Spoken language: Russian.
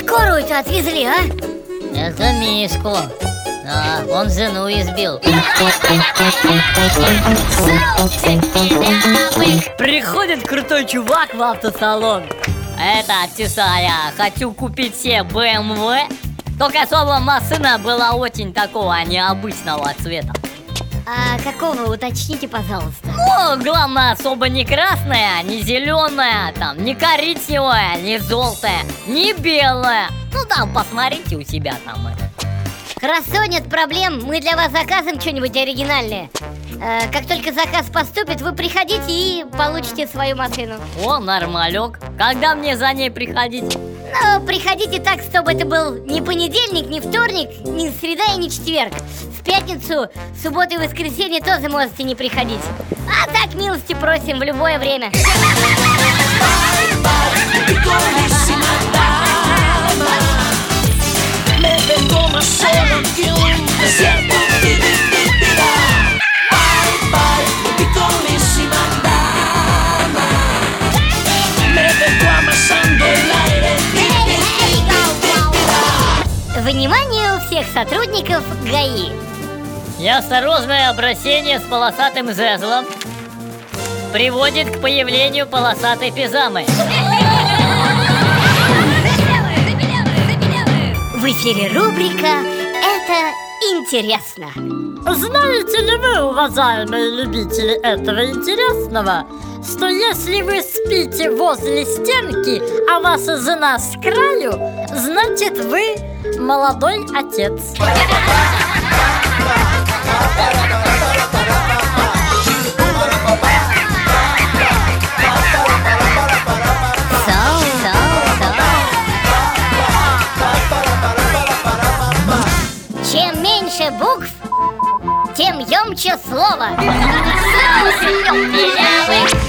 Куда отвезли, а? Это Мишку. А, он жену избил. Приходит крутой чувак в автосалон. Это, Тесая, хочу купить себе BMW. Только чтобы машина была очень такого необычного цвета. А какого, уточните, пожалуйста? Ну, главное, особо не красная, не зеленая, там, не коричневая, не желтая, не белая. Ну там, посмотрите у себя там. Это Хорошо, нет проблем, мы для вас заказываем что-нибудь оригинальное. Э, Как только заказ поступит, вы приходите и получите свою машину. О, нормалек, когда мне за ней приходить? Ну, приходите так, чтобы это был не понедельник, не вторник, не среда и не четверг. В пятницу, субботу и воскресенье тоже можете не приходить. А так милости просим в любое время. Más solo у всех сотрудников ГАИ Неосторожное обращение с полосатым жезлом приводит к появлению полосатой пижамы. В эфире рубрика «Это интересно» Знаете ли вы, уважаемые любители этого интересного, что если вы спите возле стенки, а ваша жена с краю, значит вы молодой отец. Чем меньше букв, тем емче слово Соус,